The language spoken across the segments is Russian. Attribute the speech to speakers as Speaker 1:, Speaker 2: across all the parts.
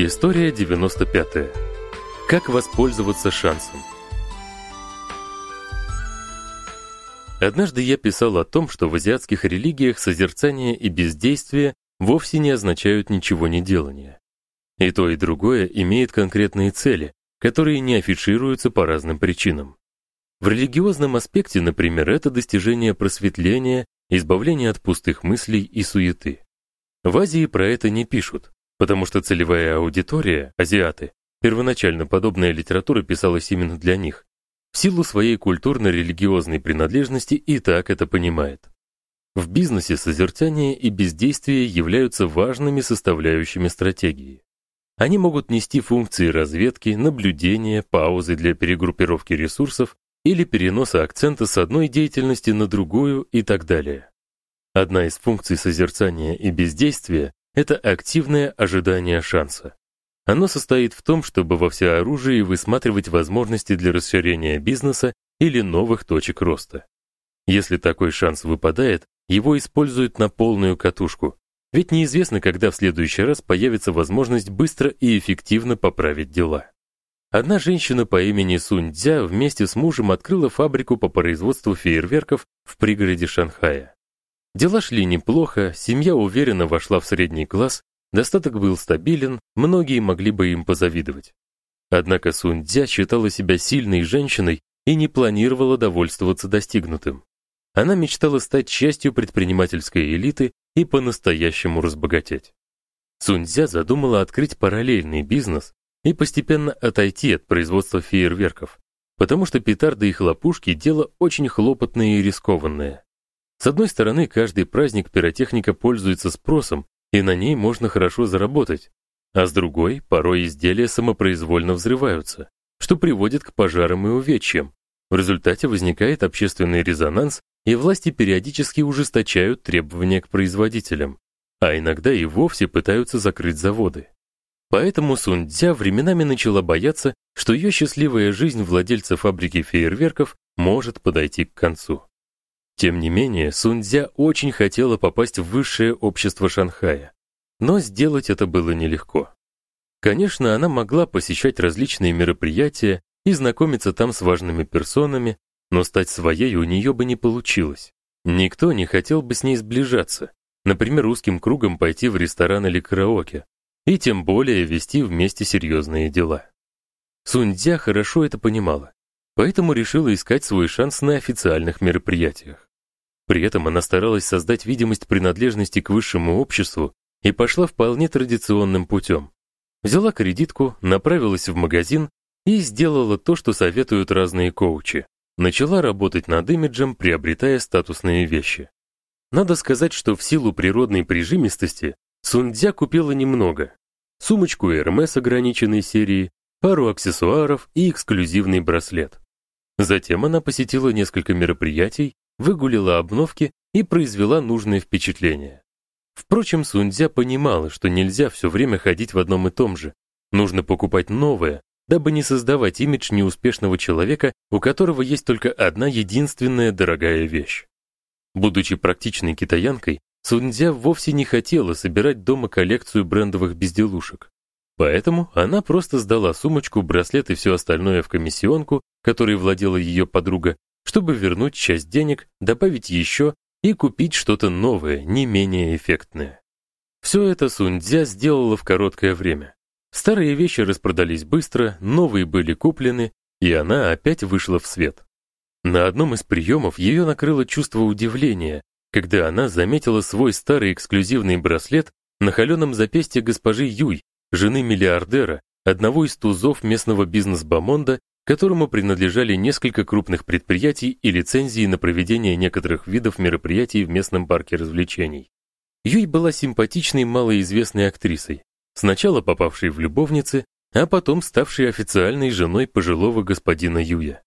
Speaker 1: История 95. Как воспользоваться шансом? Однажды я писал о том, что в азиатских религиях созерцание и бездействие вовсе не означают ничего не делания. И то, и другое имеет конкретные цели, которые не афишируются по разным причинам. В религиозном аспекте, например, это достижение просветления, избавление от пустых мыслей и суеты. В Азии про это не пишут, потому что целевая аудитория азиаты. Первоначально подобная литература писалась именно для них. В силу своей культурно-религиозной принадлежности и так это понимает. В бизнесе созерцание и бездействие являются важными составляющими стратегии. Они могут нести функции разведки, наблюдения, паузы для перегруппировки ресурсов или переноса акцента с одной деятельности на другую и так далее. Одна из функций созерцания и бездействия это активное ожидание шанса. Оно состоит в том, чтобы во всеоружии высматривать возможности для расширения бизнеса или новых точек роста. Если такой шанс выпадает, его используют на полную катушку. Ведь неизвестно, когда в следующий раз появится возможность быстро и эффективно поправить дела. Одна женщина по имени Сунь Цзя вместе с мужем открыла фабрику по производству фейерверков в пригороде Шанхая. Дела шли неплохо, семья уверенно вошла в средний класс, достаток был стабилен, многие могли бы им позавидовать. Однако Сунь Цзя считала себя сильной женщиной и не планировала довольствоваться достигнутым. Она мечтала стать частью предпринимательской элиты и по-настоящему разбогатеть. Сунь Цзя задумала открыть параллельный бизнес и постепенно отойти от производства фейерверков, потому что петарды и хлопушки дело очень хлопотное и рискованное. С одной стороны, каждый праздник пиротехника пользуется спросом, и на ней можно хорошо заработать. А с другой, порой изделия самопроизвольно взрываются, что приводит к пожарам и увечьям. В результате возникает общественный резонанс, и власти периодически ужесточают требования к производителям, а иногда и вовсе пытаются закрыть заводы. Поэтому Сунцзя временами начала бояться, что ее счастливая жизнь владельца фабрики фейерверков может подойти к концу. Тем не менее, Сунцзя очень хотела попасть в высшее общество Шанхая, но сделать это было нелегко. Конечно, она могла посещать различные мероприятия и знакомиться там с важными персонами, но стать своей у нее бы не получилось. Никто не хотел бы с ней сближаться, например, узким кругом пойти в ресторан или караоке, и тем более вести вместе серьезные дела. Сунцзя хорошо это понимала, поэтому решила искать свой шанс на официальных мероприятиях. При этом она старалась создать видимость принадлежности к высшему обществу и пошла вполне традиционным путем. Взяла кредитку, направилась в магазин и сделала то, что советуют разные коучи. Начала работать над имиджем, приобретая статусные вещи. Надо сказать, что в силу природной прижимистости Сундзя купила немного. Сумочку Hermes ограниченной серии, пару аксессуаров и эксклюзивный браслет. Затем она посетила несколько мероприятий выгулила обновки и произвела нужное впечатление. Впрочем, Сунцзя понимала, что нельзя все время ходить в одном и том же. Нужно покупать новое, дабы не создавать имидж неуспешного человека, у которого есть только одна единственная дорогая вещь. Будучи практичной китаянкой, Сунцзя вовсе не хотела собирать дома коллекцию брендовых безделушек. Поэтому она просто сдала сумочку, браслет и все остальное в комиссионку, которой владела ее подруга, чтобы вернуть часть денег, добавить еще и купить что-то новое, не менее эффектное. Все это Сунцзя сделала в короткое время. Старые вещи распродались быстро, новые были куплены, и она опять вышла в свет. На одном из приемов ее накрыло чувство удивления, когда она заметила свой старый эксклюзивный браслет на холеном запястье госпожи Юй, жены миллиардера, одного из тузов местного бизнес-бомонда которому принадлежали несколько крупных предприятий и лицензии на проведение некоторых видов мероприятий в местном парке развлечений. Юй была симпатичной малоизвестной актрисой, сначала попавшей в любовницы, а потом ставшей официальной женой пожилого господина Юя.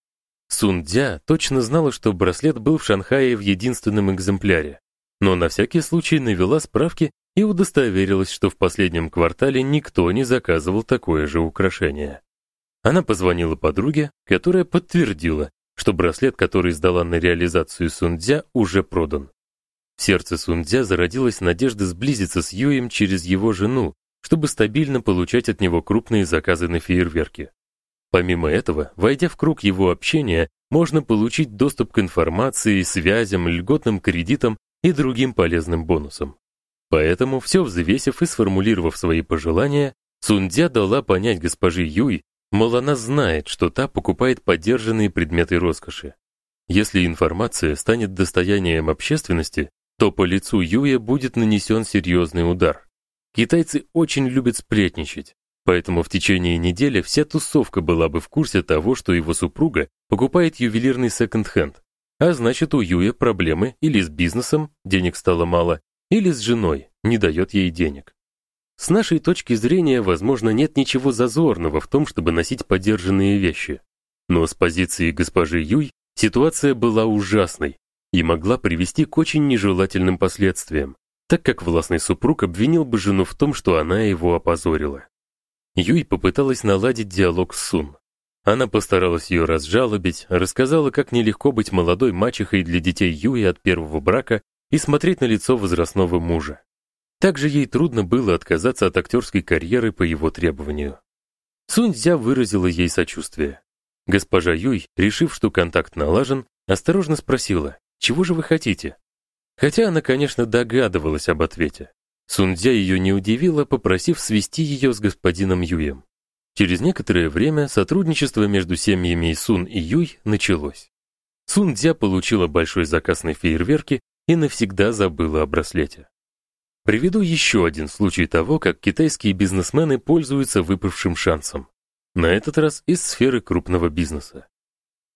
Speaker 1: Сун Дя точно знала, что браслет был в Шанхае в единственном экземпляре, но на всякий случай навела справки и удостоверилась, что в последнем квартале никто не заказывал такое же украшение. Она позвонила подруге, которая подтвердила, что браслет, который сдала на реализацию Сундзя, уже продан. В сердце Сундзя зародилась надежда сблизиться с Юем через его жену, чтобы стабильно получать от него крупные заказы на фейерверки. Помимо этого, войдя в круг его общения, можно получить доступ к информации, связям, льготным кредитам и другим полезным бонусам. Поэтому, все взвесив и сформулировав свои пожелания, Сундзя дала понять госпоже Юй, мол, она знает, что та покупает подержанные предметы роскоши. Если информация станет достоянием общественности, то по лицу Юя будет нанесен серьезный удар. Китайцы очень любят сплетничать, поэтому в течение недели вся тусовка была бы в курсе того, что его супруга покупает ювелирный секонд-хенд. А значит, у Юя проблемы или с бизнесом, денег стало мало, или с женой, не дает ей денег. С нашей точки зрения, возможно, нет ничего зазорного в том, чтобы носить подержанные вещи. Но с позиции госпожи Юй ситуация была ужасной и могла привести к очень нежелательным последствиям, так как властный супруг обвинил бы жену в том, что она его опозорила. Юй попыталась наладить диалог с Сун. Она постаралась ее разжалобить, рассказала, как нелегко быть молодой мачехой для детей Юи от первого брака и смотреть на лицо возрастного мужа. Также ей трудно было отказаться от актерской карьеры по его требованию. Сунь-Дзя выразила ей сочувствие. Госпожа Юй, решив, что контакт налажен, осторожно спросила: "Чего же вы хотите?" Хотя она, конечно, догадывалась об ответе. Сунцзя ее не удивила, попросив свести ее с господином Юем. Через некоторое время сотрудничество между семьями Сун и Юй началось. Сунцзя получила большой заказ на фейерверки и навсегда забыла о браслете. Приведу еще один случай того, как китайские бизнесмены пользуются выпавшим шансом. На этот раз из сферы крупного бизнеса.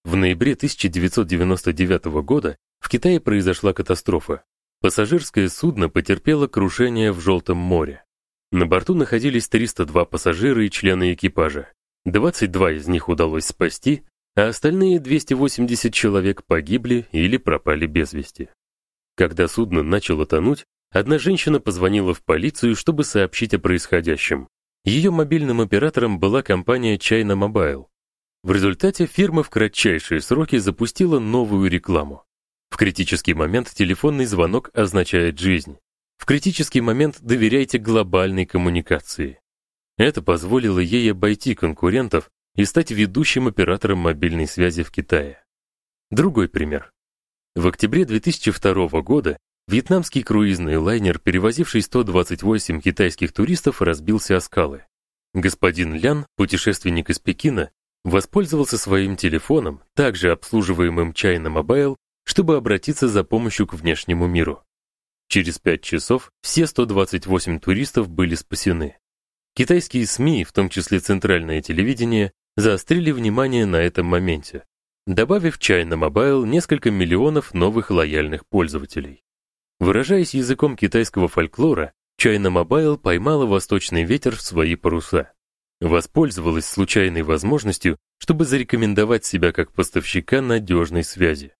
Speaker 1: В ноябре 1999 года в Китае произошла катастрофа. Пассажирское судно потерпело крушение в Желтом море. На борту находились 302 пассажира и члены экипажа. 22 из них удалось спасти, а остальные 280 человек погибли или пропали без вести. Когда судно начало тонуть, одна женщина позвонила в полицию, чтобы сообщить о происходящем. Ее мобильным оператором была компания China Mobile. В результате фирма в кратчайшие сроки запустила новую рекламу. В критический момент телефонный звонок означает жизнь. В критический момент доверяйте глобальной коммуникации. Это позволило ей обойти конкурентов и стать ведущим оператором мобильной связи в Китае. Другой пример. В октябре 2002 года вьетнамский круизный лайнер, перевозивший 128 китайских туристов, разбился о скалы. Господин Лян, путешественник из Пекина, воспользовался своим телефоном, также обслуживаемым China Mobile, чтобы обратиться за помощью к внешнему миру. Через пять часов все 128 туристов были спасены. Китайские СМИ, в том числе центральное телевидение, заострили внимание на этом моменте, добавив China Mobile несколько миллионов новых лояльных пользователей. Выражаясь языком китайского фольклора, China Mobile поймала восточный ветер в свои паруса. Воспользовалась случайной возможностью, чтобы зарекомендовать себя как поставщика надежной связи.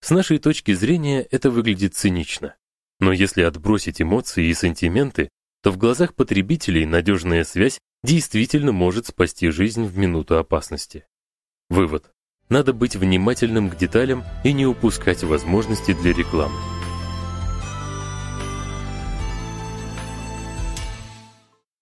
Speaker 1: С нашей точки зрения это выглядит цинично. Но если отбросить эмоции и сантименты, то в глазах потребителей надежная связь действительно может спасти жизнь в минуту опасности. Вывод: надо быть внимательным к деталям и не упускать возможности для рекламы.